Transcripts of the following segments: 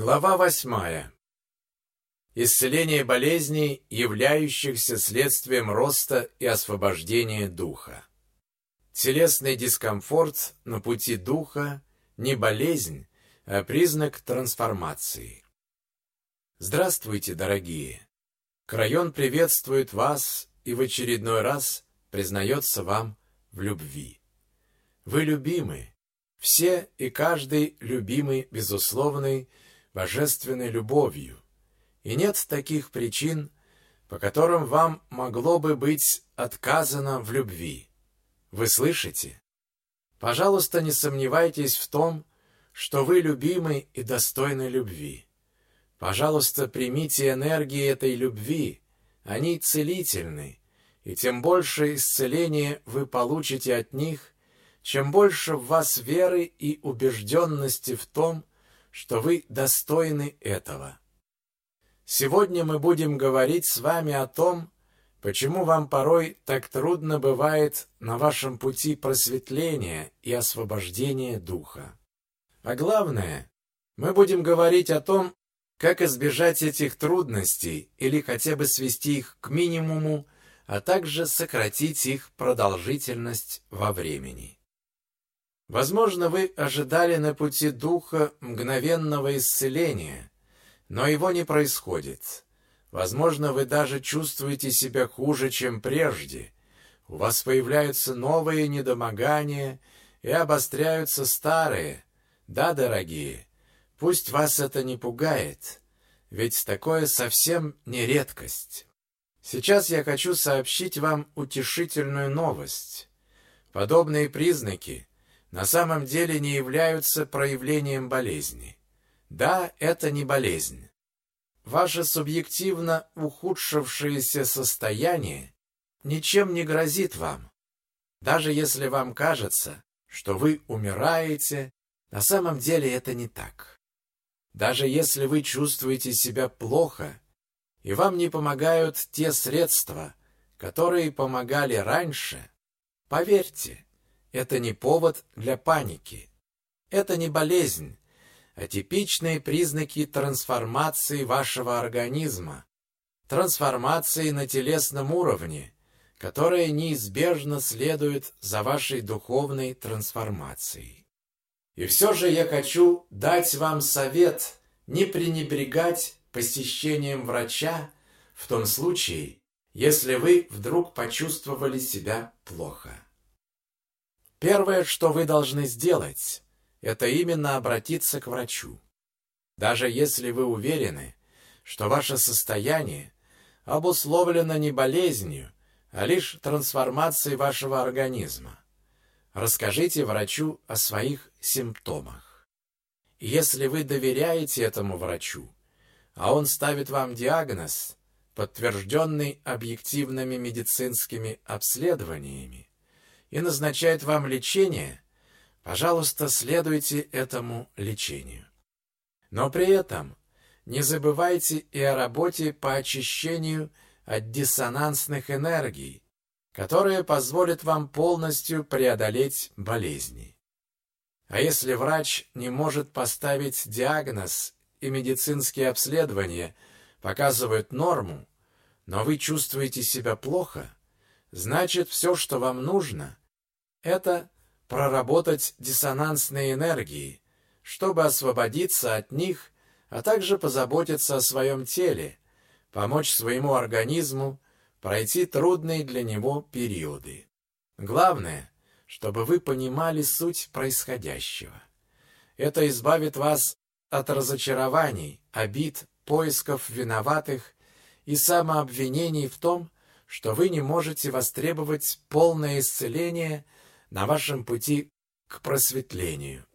Глава восьмая. Исцеление болезней, являющихся следствием роста и освобождения духа. Телесный дискомфорт на пути духа не болезнь, а признак трансформации. Здравствуйте, дорогие! Крайон приветствует вас и в очередной раз признается вам в любви. Вы любимы, все и каждый любимый безусловный, божественной любовью, и нет таких причин, по которым вам могло бы быть отказано в любви. Вы слышите? Пожалуйста, не сомневайтесь в том, что вы любимы и достойны любви. Пожалуйста, примите энергии этой любви, они целительны, и тем больше исцеления вы получите от них, чем больше в вас веры и убежденности в том, что вы достойны этого. Сегодня мы будем говорить с вами о том, почему вам порой так трудно бывает на вашем пути просветления и освобождения духа. А главное, мы будем говорить о том, как избежать этих трудностей или хотя бы свести их к минимуму, а также сократить их продолжительность во времени. Возможно, вы ожидали на пути духа мгновенного исцеления, но его не происходит. Возможно, вы даже чувствуете себя хуже, чем прежде. У вас появляются новые недомогания и обостряются старые. Да, дорогие, пусть вас это не пугает, ведь такое совсем не редкость. Сейчас я хочу сообщить вам утешительную новость. Подобные признаки на самом деле не являются проявлением болезни. Да, это не болезнь. Ваше субъективно ухудшившееся состояние ничем не грозит вам. Даже если вам кажется, что вы умираете, на самом деле это не так. Даже если вы чувствуете себя плохо, и вам не помогают те средства, которые помогали раньше, поверьте, это не повод для паники. Это не болезнь, а типичные признаки трансформации вашего организма, трансформации на телесном уровне, которая неизбежно следует за вашей духовной трансформацией. И все же я хочу дать вам совет не пренебрегать посещением врача в том случае, если вы вдруг почувствовали себя плохо. Первое, что вы должны сделать, это именно обратиться к врачу. Даже если вы уверены, что ваше состояние обусловлено не болезнью, а лишь трансформацией вашего организма. Расскажите врачу о своих симптомах. Если вы доверяете этому врачу, а он ставит вам диагноз, подтвержденный объективными медицинскими обследованиями, и назначает вам лечение, пожалуйста, следуйте этому лечению. Но при этом не забывайте и о работе по очищению от диссонансных энергий, которые позволят вам полностью преодолеть болезни. А если врач не может поставить диагноз и медицинские обследования показывают норму, но вы чувствуете себя плохо, значит все, что вам нужно, это проработать диссонансные энергии, чтобы освободиться от них, а также позаботиться о своем теле, помочь своему организму пройти трудные для него периоды. Главное, чтобы вы понимали суть происходящего. Это избавит вас от разочарований, обид, поисков виноватых и самообвинений в том, что вы не можете востребовать полное исцеление – на вашем пути к просветлению.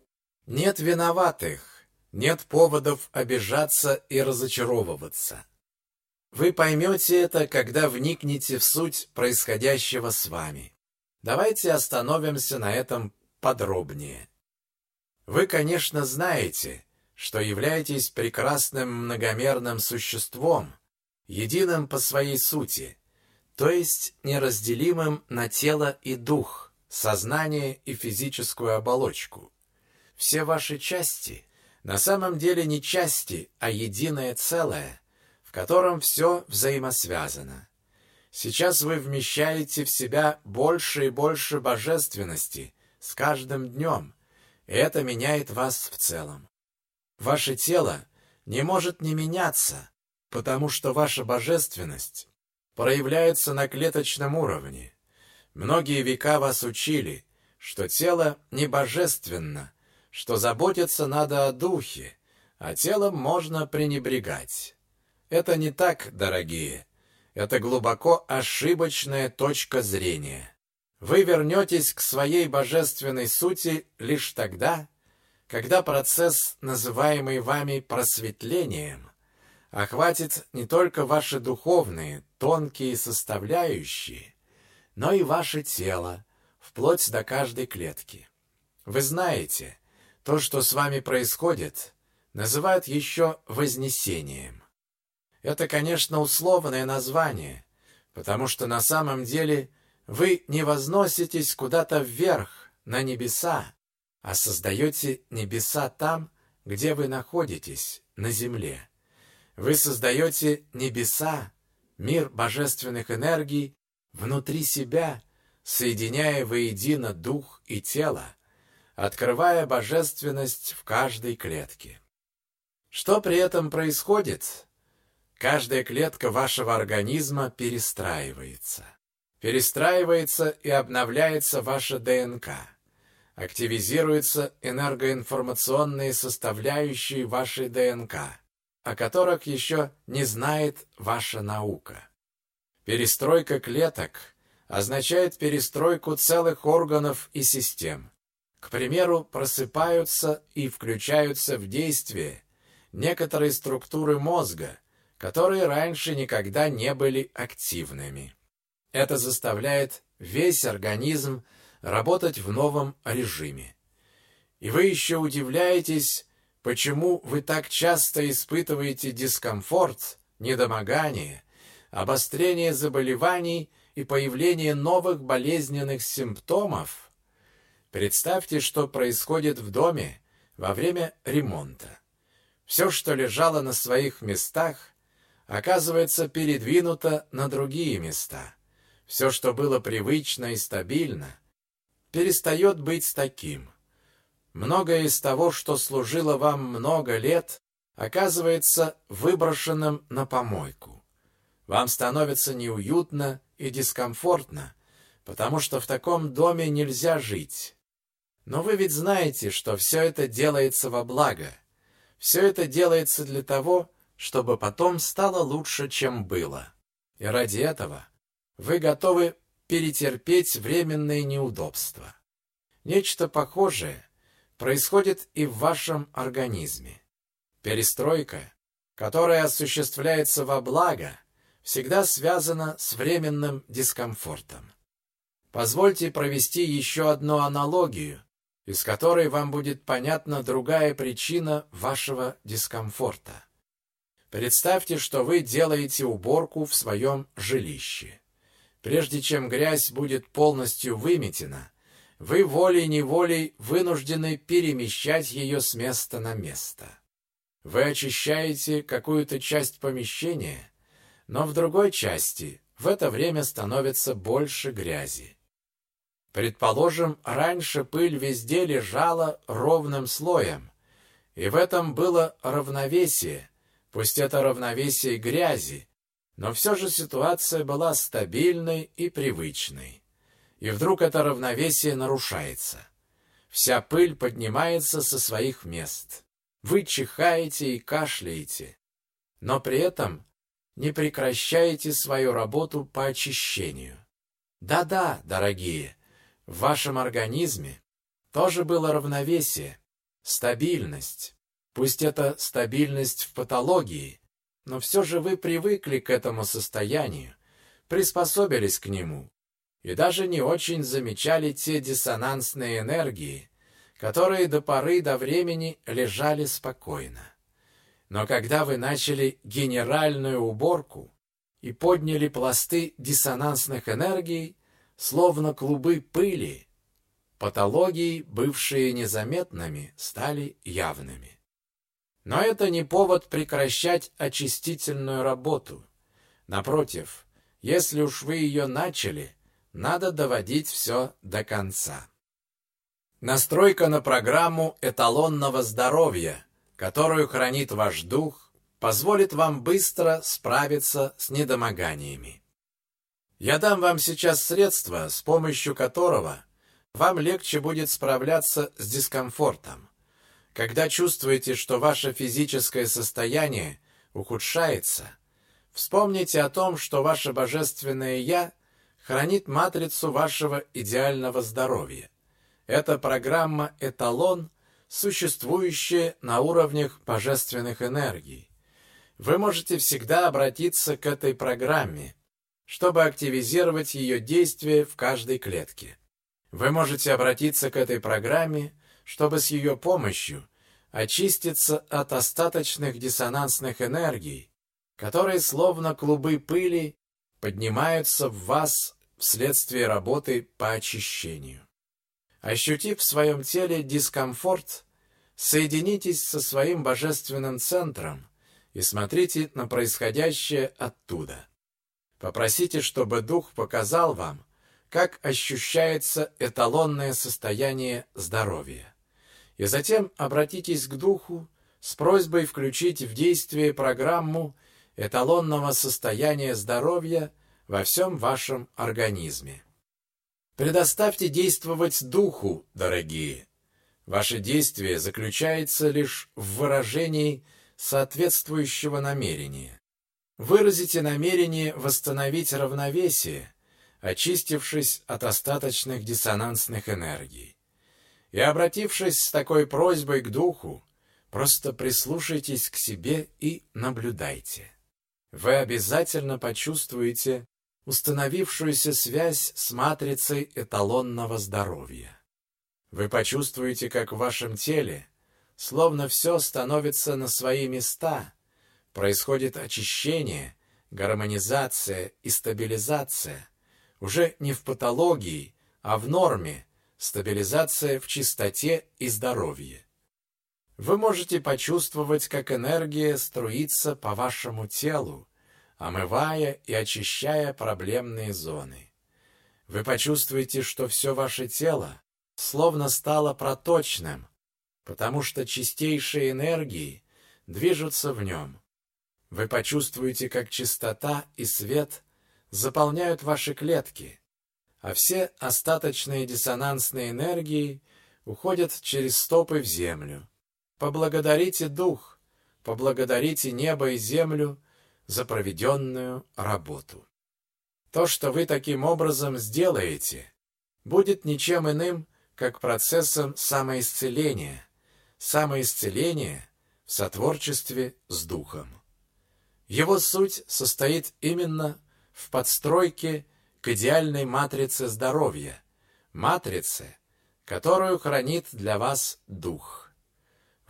Нет виноватых, нет поводов обижаться и разочаровываться. Вы поймете это, когда вникнете в суть происходящего с вами. Давайте остановимся на этом подробнее. Вы, конечно, знаете, что являетесь прекрасным многомерным существом, единым по своей сути, то есть неразделимым на тело и дух, сознание и физическую оболочку. Все ваши части на самом деле не части, а единое целое, в котором все взаимосвязано. Сейчас вы вмещаете в себя больше и больше божественности с каждым днем, и это меняет вас в целом. Ваше тело не может не меняться, потому что ваша божественность проявляется на клеточном уровне. Многие века вас учили, что тело не божественно, что заботиться надо о духе, а телом можно пренебрегать. Это не так, дорогие. Это глубоко ошибочная точка зрения. Вы вернетесь к своей божественной сути лишь тогда, когда процесс, называемый вами просветлением, охватит не только ваши духовные, тонкие составляющие, но и ваше тело, вплоть до каждой клетки. Вы знаете, то, что с вами происходит, называют еще вознесением. Это, конечно, условное название, потому что на самом деле вы не возноситесь куда-то вверх, на небеса, а создаете небеса там, где вы находитесь, на земле. Вы создаете небеса, мир божественных энергий внутри себя, соединяя воедино дух и тело, открывая божественность в каждой клетке. Что при этом происходит? Каждая клетка вашего организма перестраивается. Перестраивается и обновляется ваша ДНК. Активизируются энергоинформационные составляющие вашей ДНК – о которых еще не знает ваша наука. Перестройка клеток означает перестройку целых органов и систем. К примеру, просыпаются и включаются в действие некоторые структуры мозга, которые раньше никогда не были активными. Это заставляет весь организм работать в новом режиме. И вы еще удивляетесь, Почему вы так часто испытываете дискомфорт, недомогание, обострение заболеваний и появление новых болезненных симптомов? Представьте, что происходит в доме во время ремонта. Все, что лежало на своих местах, оказывается передвинуто на другие места. Все, что было привычно и стабильно, перестает быть таким. Многое из того, что служило вам много лет, оказывается выброшенным на помойку. Вам становится неуютно и дискомфортно, потому что в таком доме нельзя жить. Но вы ведь знаете, что все это делается во благо. Все это делается для того, чтобы потом стало лучше, чем было. И ради этого вы готовы перетерпеть временные неудобства. Нечто похожее происходит и в вашем организме. Перестройка, которая осуществляется во благо, всегда связана с временным дискомфортом. Позвольте провести еще одну аналогию, из которой вам будет понятна другая причина вашего дискомфорта. Представьте, что вы делаете уборку в своем жилище. Прежде чем грязь будет полностью выметена, вы волей-неволей вынуждены перемещать ее с места на место. Вы очищаете какую-то часть помещения, но в другой части в это время становится больше грязи. Предположим, раньше пыль везде лежала ровным слоем, и в этом было равновесие, пусть это равновесие грязи, но все же ситуация была стабильной и привычной и вдруг это равновесие нарушается. Вся пыль поднимается со своих мест. Вы чихаете и кашляете, но при этом не прекращаете свою работу по очищению. Да-да, дорогие, в вашем организме тоже было равновесие, стабильность. Пусть это стабильность в патологии, но все же вы привыкли к этому состоянию, приспособились к нему и даже не очень замечали те диссонансные энергии, которые до поры до времени лежали спокойно. Но когда вы начали генеральную уборку и подняли пласты диссонансных энергий, словно клубы пыли, патологии, бывшие незаметными, стали явными. Но это не повод прекращать очистительную работу. Напротив, если уж вы ее начали, надо доводить все до конца. Настройка на программу эталонного здоровья, которую хранит ваш дух, позволит вам быстро справиться с недомоганиями. Я дам вам сейчас средство, с помощью которого вам легче будет справляться с дискомфортом. Когда чувствуете, что ваше физическое состояние ухудшается, вспомните о том, что ваше божественное «Я» хранит матрицу вашего идеального здоровья. Эта программа «Эталон», существующая на уровнях божественных энергий. Вы можете всегда обратиться к этой программе, чтобы активизировать ее действие в каждой клетке. Вы можете обратиться к этой программе, чтобы с ее помощью очиститься от остаточных диссонансных энергий, которые словно клубы пыли поднимаются в вас вследствие работы по очищению. Ощутив в своем теле дискомфорт, соединитесь со своим божественным центром и смотрите на происходящее оттуда. Попросите, чтобы Дух показал вам, как ощущается эталонное состояние здоровья. И затем обратитесь к Духу с просьбой включить в действие программу эталонного состояния здоровья во всем вашем организме. Предоставьте действовать духу, дорогие. Ваше действие заключается лишь в выражении соответствующего намерения. Выразите намерение восстановить равновесие, очистившись от остаточных диссонансных энергий. И обратившись с такой просьбой к духу, просто прислушайтесь к себе и наблюдайте. Вы обязательно почувствуете установившуюся связь с матрицей эталонного здоровья. Вы почувствуете, как в вашем теле, словно все становится на свои места, происходит очищение, гармонизация и стабилизация, уже не в патологии, а в норме, стабилизация в чистоте и здоровье. Вы можете почувствовать, как энергия струится по вашему телу, омывая и очищая проблемные зоны. Вы почувствуете, что все ваше тело словно стало проточным, потому что чистейшие энергии движутся в нем. Вы почувствуете, как чистота и свет заполняют ваши клетки, а все остаточные диссонансные энергии уходят через стопы в землю. Поблагодарите Дух, поблагодарите небо и землю за проведенную работу. То, что вы таким образом сделаете, будет ничем иным, как процессом самоисцеления, самоисцеления в сотворчестве с Духом. Его суть состоит именно в подстройке к идеальной матрице здоровья, матрице, которую хранит для вас Дух.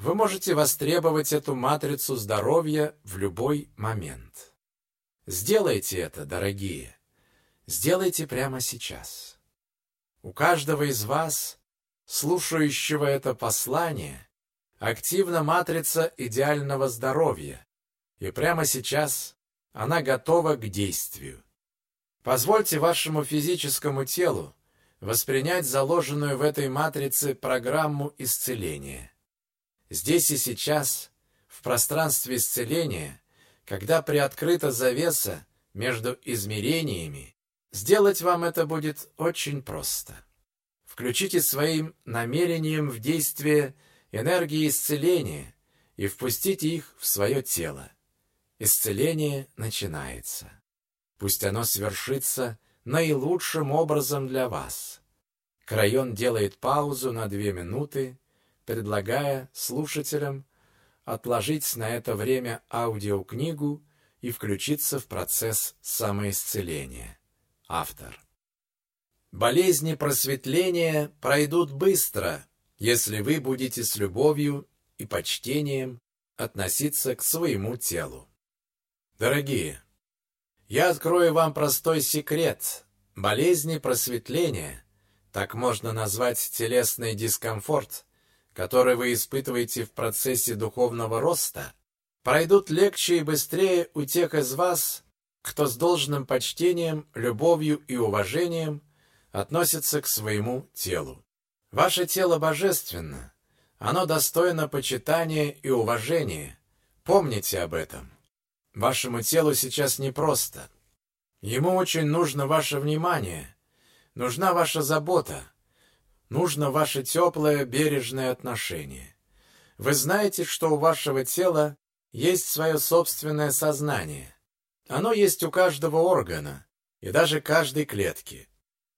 Вы можете востребовать эту матрицу здоровья в любой момент. Сделайте это, дорогие. Сделайте прямо сейчас. У каждого из вас, слушающего это послание, активна матрица идеального здоровья, и прямо сейчас она готова к действию. Позвольте вашему физическому телу воспринять заложенную в этой матрице программу исцеления. Здесь и сейчас, в пространстве исцеления, когда приоткрыта завеса между измерениями, сделать вам это будет очень просто. Включите своим намерением в действие энергии исцеления и впустите их в свое тело. Исцеление начинается. Пусть оно свершится наилучшим образом для вас. Крайон делает паузу на две минуты, предлагая слушателям отложить на это время аудиокнигу и включиться в процесс самоисцеления. Автор. Болезни просветления пройдут быстро, если вы будете с любовью и почтением относиться к своему телу. Дорогие, я открою вам простой секрет. Болезни просветления, так можно назвать телесный дискомфорт, которые вы испытываете в процессе духовного роста, пройдут легче и быстрее у тех из вас, кто с должным почтением, любовью и уважением относится к своему телу. Ваше тело божественно, оно достойно почитания и уважения. Помните об этом. Вашему телу сейчас непросто. Ему очень нужно ваше внимание, нужна ваша забота, нужно ваше теплое, бережное отношение. Вы знаете, что у вашего тела есть свое собственное сознание. Оно есть у каждого органа и даже каждой клетки.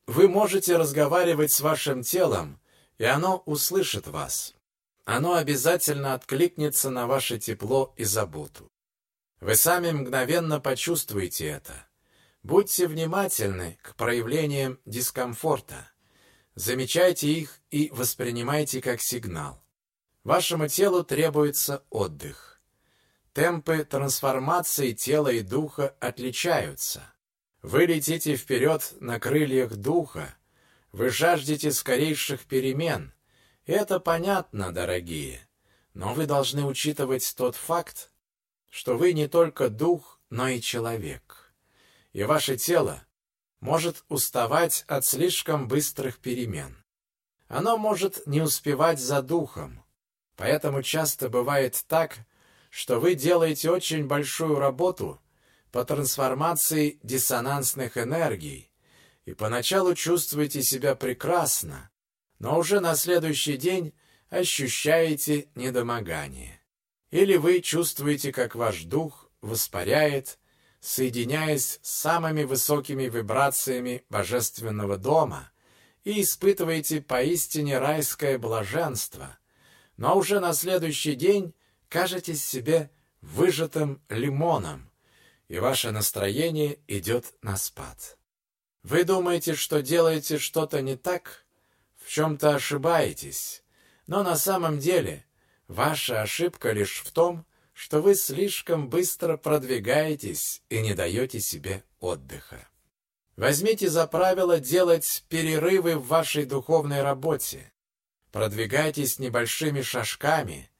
Вы можете разговаривать с вашим телом, и оно услышит вас. Оно обязательно откликнется на ваше тепло и заботу. Вы сами мгновенно почувствуете это. Будьте внимательны к проявлениям дискомфорта. Замечайте их и воспринимайте как сигнал. Вашему телу требуется отдых. Темпы трансформации тела и духа отличаются. Вы летите вперед на крыльях духа. Вы жаждете скорейших перемен. Это понятно, дорогие. Но вы должны учитывать тот факт, что вы не только дух, но и человек и ваше тело может уставать от слишком быстрых перемен. Оно может не успевать за духом. Поэтому часто бывает так, что вы делаете очень большую работу по трансформации диссонансных энергий и поначалу чувствуете себя прекрасно, но уже на следующий день ощущаете недомогание. Или вы чувствуете, как ваш дух воспаряет, соединяясь с самыми высокими вибрациями Божественного дома и испытываете поистине райское блаженство, но уже на следующий день кажетесь себе выжатым лимоном, и ваше настроение идет на спад. Вы думаете, что делаете что-то не так, в чем-то ошибаетесь, но на самом деле ваша ошибка лишь в том, что вы слишком быстро продвигаетесь и не даете себе отдыха. Возьмите за правило делать перерывы в вашей духовной работе. Продвигайтесь небольшими шажками,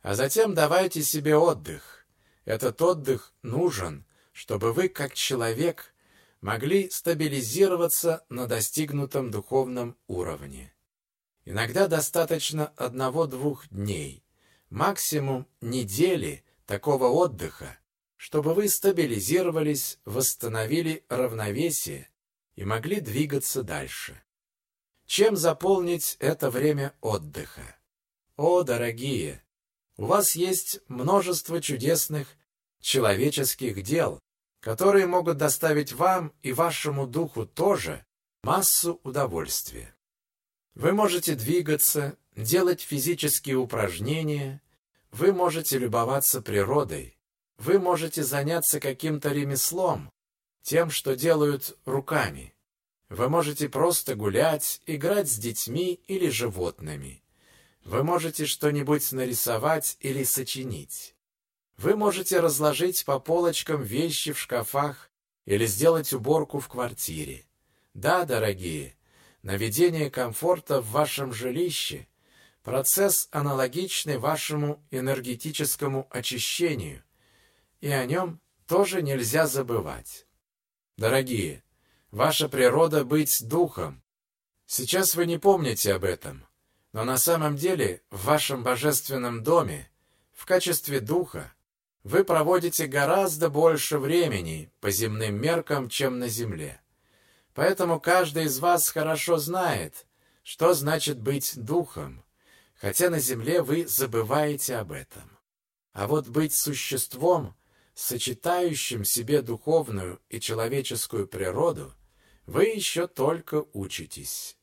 а затем давайте себе отдых. Этот отдых нужен, чтобы вы, как человек, могли стабилизироваться на достигнутом духовном уровне. Иногда достаточно одного-двух дней, максимум недели такого отдыха, чтобы вы стабилизировались, восстановили равновесие и могли двигаться дальше. Чем заполнить это время отдыха? О, дорогие, у вас есть множество чудесных человеческих дел, которые могут доставить вам и вашему духу тоже массу удовольствия. Вы можете двигаться, делать физические упражнения, вы можете любоваться природой, вы можете заняться каким-то ремеслом, тем, что делают руками. Вы можете просто гулять, играть с детьми или животными. Вы можете что-нибудь нарисовать или сочинить. Вы можете разложить по полочкам вещи в шкафах или сделать уборку в квартире. Да, дорогие, наведение комфорта в вашем жилище Процесс аналогичный вашему энергетическому очищению, и о нем тоже нельзя забывать. Дорогие, ваша природа быть духом. Сейчас вы не помните об этом, но на самом деле в вашем божественном доме, в качестве духа, вы проводите гораздо больше времени по земным меркам, чем на земле. Поэтому каждый из вас хорошо знает, что значит быть духом, хотя на земле вы забываете об этом. А вот быть существом, сочетающим себе духовную и человеческую природу, вы еще только учитесь.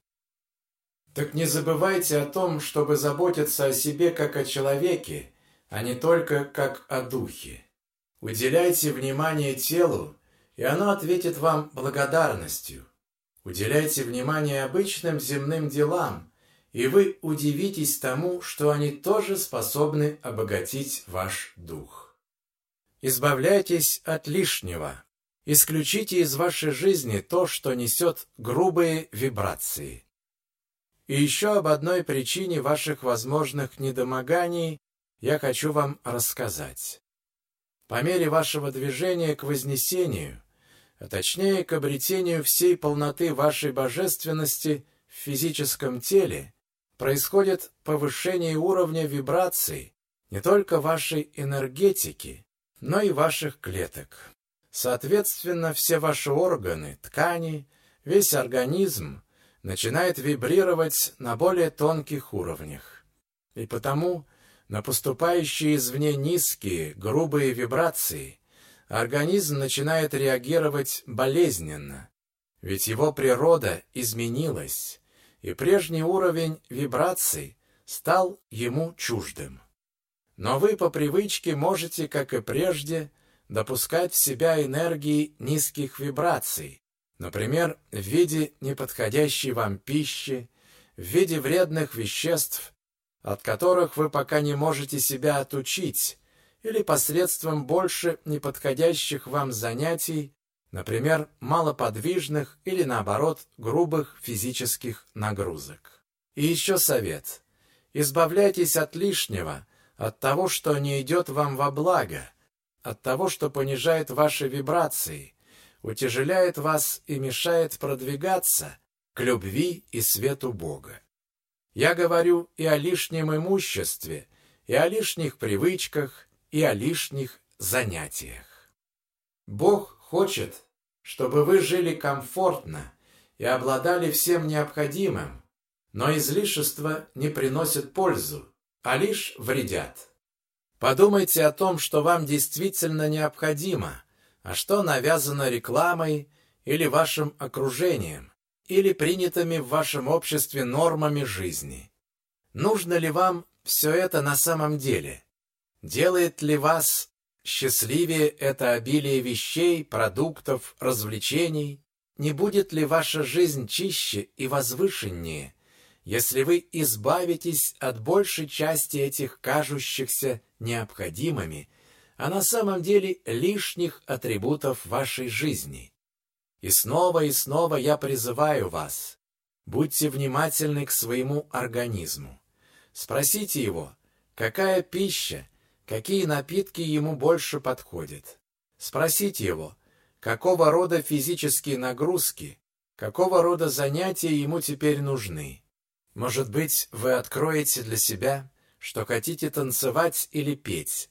Так не забывайте о том, чтобы заботиться о себе как о человеке, а не только как о духе. Уделяйте внимание телу, и оно ответит вам благодарностью. Уделяйте внимание обычным земным делам, и вы удивитесь тому, что они тоже способны обогатить ваш дух. Избавляйтесь от лишнего. Исключите из вашей жизни то, что несет грубые вибрации. И еще об одной причине ваших возможных недомоганий я хочу вам рассказать. По мере вашего движения к вознесению, а точнее к обретению всей полноты вашей божественности в физическом теле, происходит повышение уровня вибраций не только вашей энергетики, но и ваших клеток. Соответственно, все ваши органы, ткани, весь организм начинает вибрировать на более тонких уровнях. И потому на поступающие извне низкие, грубые вибрации организм начинает реагировать болезненно, ведь его природа изменилась, и прежний уровень вибраций стал ему чуждым. Но вы по привычке можете, как и прежде, допускать в себя энергии низких вибраций, например, в виде неподходящей вам пищи, в виде вредных веществ, от которых вы пока не можете себя отучить, или посредством больше неподходящих вам занятий, например, малоподвижных или, наоборот, грубых физических нагрузок. И еще совет. Избавляйтесь от лишнего, от того, что не идет вам во благо, от того, что понижает ваши вибрации, утяжеляет вас и мешает продвигаться к любви и свету Бога. Я говорю и о лишнем имуществе, и о лишних привычках, и о лишних занятиях. Бог хочет, чтобы вы жили комфортно и обладали всем необходимым, но излишества не приносят пользу, а лишь вредят. Подумайте о том, что вам действительно необходимо, а что навязано рекламой или вашим окружением, или принятыми в вашем обществе нормами жизни. Нужно ли вам все это на самом деле? Делает ли вас счастливее это обилие вещей, продуктов, развлечений? Не будет ли ваша жизнь чище и возвышеннее, если вы избавитесь от большей части этих кажущихся необходимыми, а на самом деле лишних атрибутов вашей жизни. И снова и снова я призываю вас, будьте внимательны к своему организму. Спросите его, какая пища, какие напитки ему больше подходят. Спросите его, какого рода физические нагрузки, какого рода занятия ему теперь нужны. Может быть, вы откроете для себя, что хотите танцевать или петь.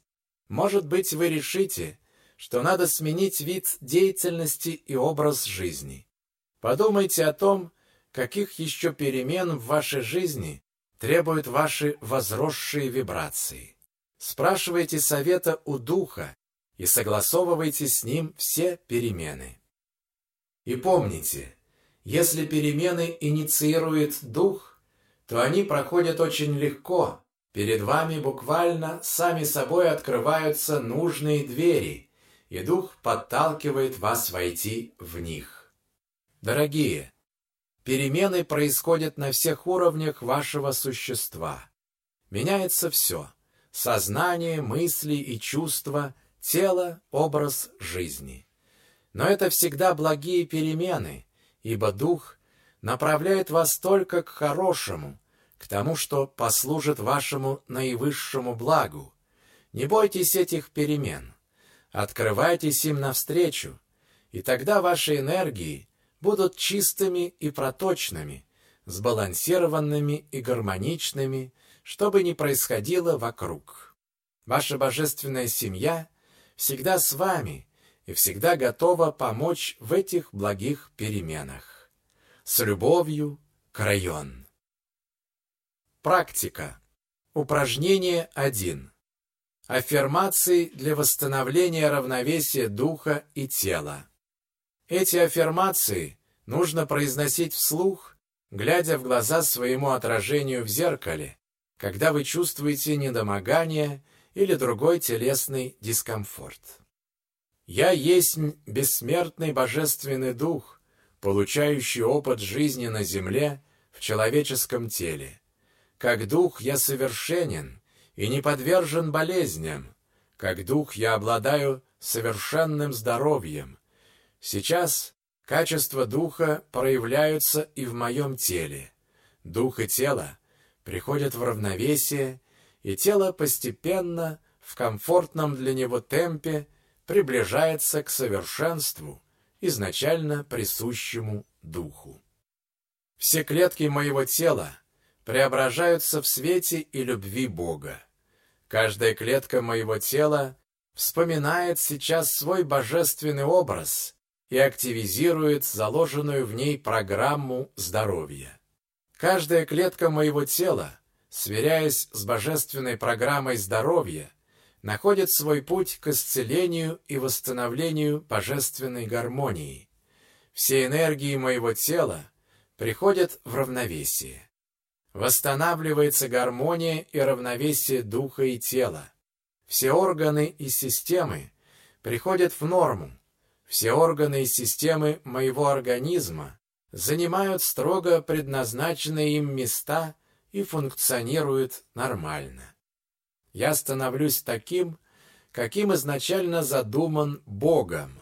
Может быть, вы решите, что надо сменить вид деятельности и образ жизни. Подумайте о том, каких еще перемен в вашей жизни требуют ваши возросшие вибрации. Спрашивайте совета у Духа и согласовывайте с Ним все перемены. И помните, если перемены инициирует Дух, то они проходят очень легко. Перед вами буквально сами собой открываются нужные двери – и Дух подталкивает вас войти в них. Дорогие, перемены происходят на всех уровнях вашего существа. Меняется все – сознание, мысли и чувства, тело, образ жизни. Но это всегда благие перемены, ибо Дух направляет вас только к хорошему, к тому, что послужит вашему наивысшему благу. Не бойтесь этих перемен – Открывайтесь им навстречу, и тогда ваши энергии будут чистыми и проточными, сбалансированными и гармоничными, что бы ни происходило вокруг. Ваша божественная семья всегда с вами и всегда готова помочь в этих благих переменах. С любовью, Крайон. Практика. Упражнение 1. Аффирмации для восстановления равновесия духа и тела. Эти аффирмации нужно произносить вслух, глядя в глаза своему отражению в зеркале, когда вы чувствуете недомогание или другой телесный дискомфорт. «Я есть бессмертный божественный дух, получающий опыт жизни на земле в человеческом теле. Как дух я совершенен, и не подвержен болезням. Как дух я обладаю совершенным здоровьем. Сейчас качества духа проявляются и в моем теле. Дух и тело приходят в равновесие, и тело постепенно, в комфортном для него темпе, приближается к совершенству, изначально присущему духу. Все клетки моего тела преображаются в свете и любви Бога. Каждая клетка моего тела вспоминает сейчас свой божественный образ и активизирует заложенную в ней программу здоровья. Каждая клетка моего тела, сверяясь с божественной программой здоровья, находит свой путь к исцелению и восстановлению божественной гармонии. Все энергии моего тела приходят в равновесие. Восстанавливается гармония и равновесие духа и тела. Все органы и системы приходят в норму. Все органы и системы моего организма занимают строго предназначенные им места и функционируют нормально. Я становлюсь таким, каким изначально задуман Богом.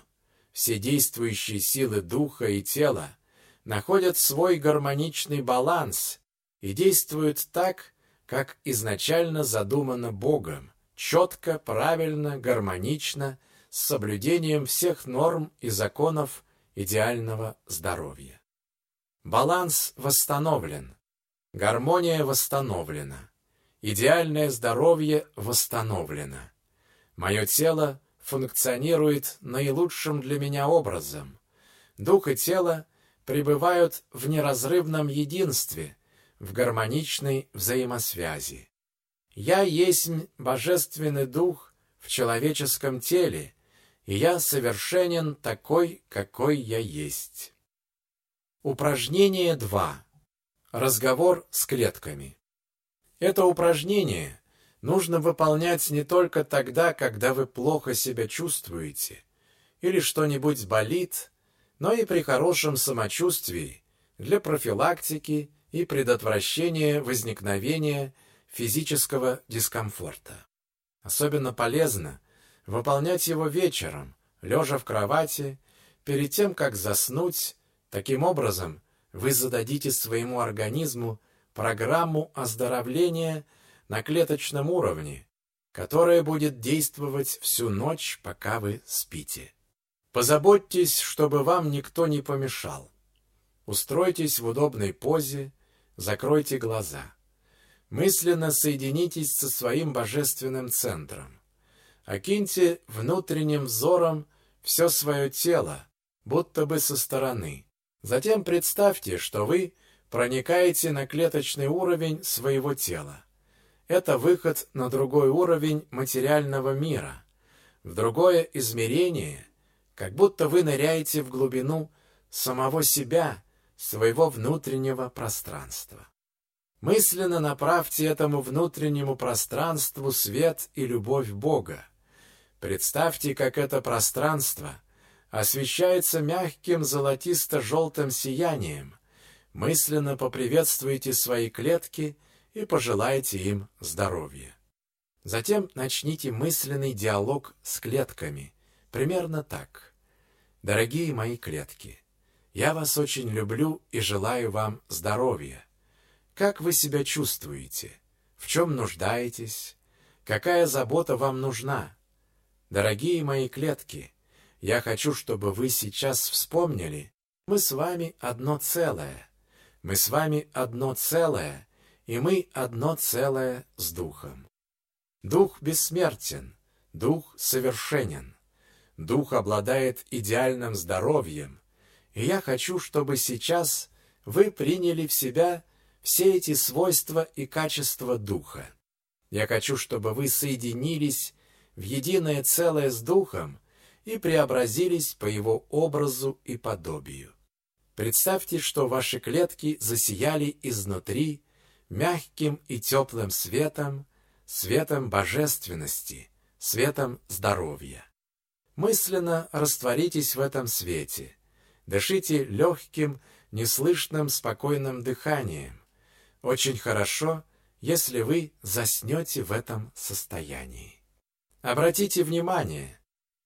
Все действующие силы духа и тела находят свой гармоничный баланс и действуют так, как изначально задумано Богом, четко, правильно, гармонично, с соблюдением всех норм и законов идеального здоровья. Баланс восстановлен, гармония восстановлена, идеальное здоровье восстановлено. Мое тело функционирует наилучшим для меня образом. Дух и тело – пребывают в неразрывном единстве, в гармоничной взаимосвязи. Я есть Божественный Дух в человеческом теле, и я совершенен такой, какой я есть. Упражнение 2. Разговор с клетками. Это упражнение нужно выполнять не только тогда, когда вы плохо себя чувствуете, или что-нибудь болит, но и при хорошем самочувствии для профилактики и предотвращения возникновения физического дискомфорта. Особенно полезно выполнять его вечером, лежа в кровати, перед тем, как заснуть. Таким образом, вы зададите своему организму программу оздоровления на клеточном уровне, которая будет действовать всю ночь, пока вы спите. Позаботьтесь, чтобы вам никто не помешал. Устройтесь в удобной позе, закройте глаза. Мысленно соединитесь со своим божественным центром. Окиньте внутренним взором все свое тело, будто бы со стороны. Затем представьте, что вы проникаете на клеточный уровень своего тела. Это выход на другой уровень материального мира, в другое измерение, как будто вы ныряете в глубину самого себя, своего внутреннего пространства. Мысленно направьте этому внутреннему пространству свет и любовь Бога. Представьте, как это пространство освещается мягким золотисто-желтым сиянием. Мысленно поприветствуйте свои клетки и пожелайте им здоровья. Затем начните мысленный диалог с клетками. Примерно так. Дорогие мои клетки, я вас очень люблю и желаю вам здоровья. Как вы себя чувствуете? В чем нуждаетесь? Какая забота вам нужна? Дорогие мои клетки, я хочу, чтобы вы сейчас вспомнили, мы с вами одно целое. Мы с вами одно целое, и мы одно целое с Духом. Дух бессмертен, Дух совершенен. Дух обладает идеальным здоровьем, и я хочу, чтобы сейчас вы приняли в себя все эти свойства и качества Духа. Я хочу, чтобы вы соединились в единое целое с Духом и преобразились по Его образу и подобию. Представьте, что ваши клетки засияли изнутри мягким и теплым светом, светом божественности, светом здоровья. Мысленно растворитесь в этом свете. Дышите легким, неслышным, спокойным дыханием. Очень хорошо, если вы заснете в этом состоянии. Обратите внимание,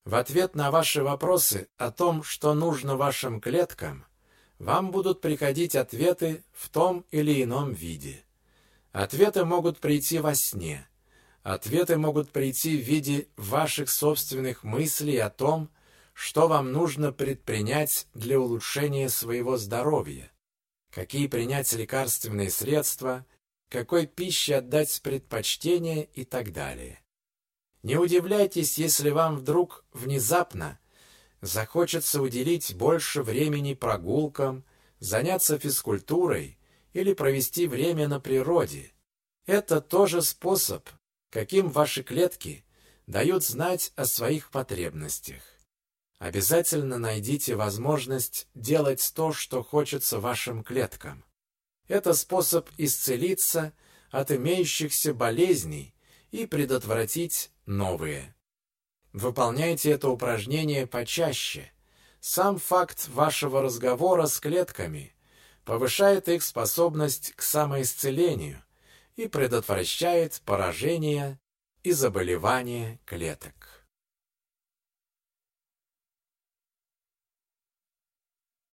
в ответ на ваши вопросы о том, что нужно вашим клеткам, вам будут приходить ответы в том или ином виде. Ответы могут прийти во сне. Ответы могут прийти в виде ваших собственных мыслей о том, что вам нужно предпринять для улучшения своего здоровья, какие принять лекарственные средства, какой пище отдать предпочтение и так далее. Не удивляйтесь, если вам вдруг внезапно захочется уделить больше времени прогулкам, заняться физкультурой или провести время на природе. Это тоже способ, каким ваши клетки дают знать о своих потребностях. Обязательно найдите возможность делать то, что хочется вашим клеткам. Это способ исцелиться от имеющихся болезней и предотвратить новые. Выполняйте это упражнение почаще. Сам факт вашего разговора с клетками повышает их способность к самоисцелению и предотвращает поражение и заболевания клеток.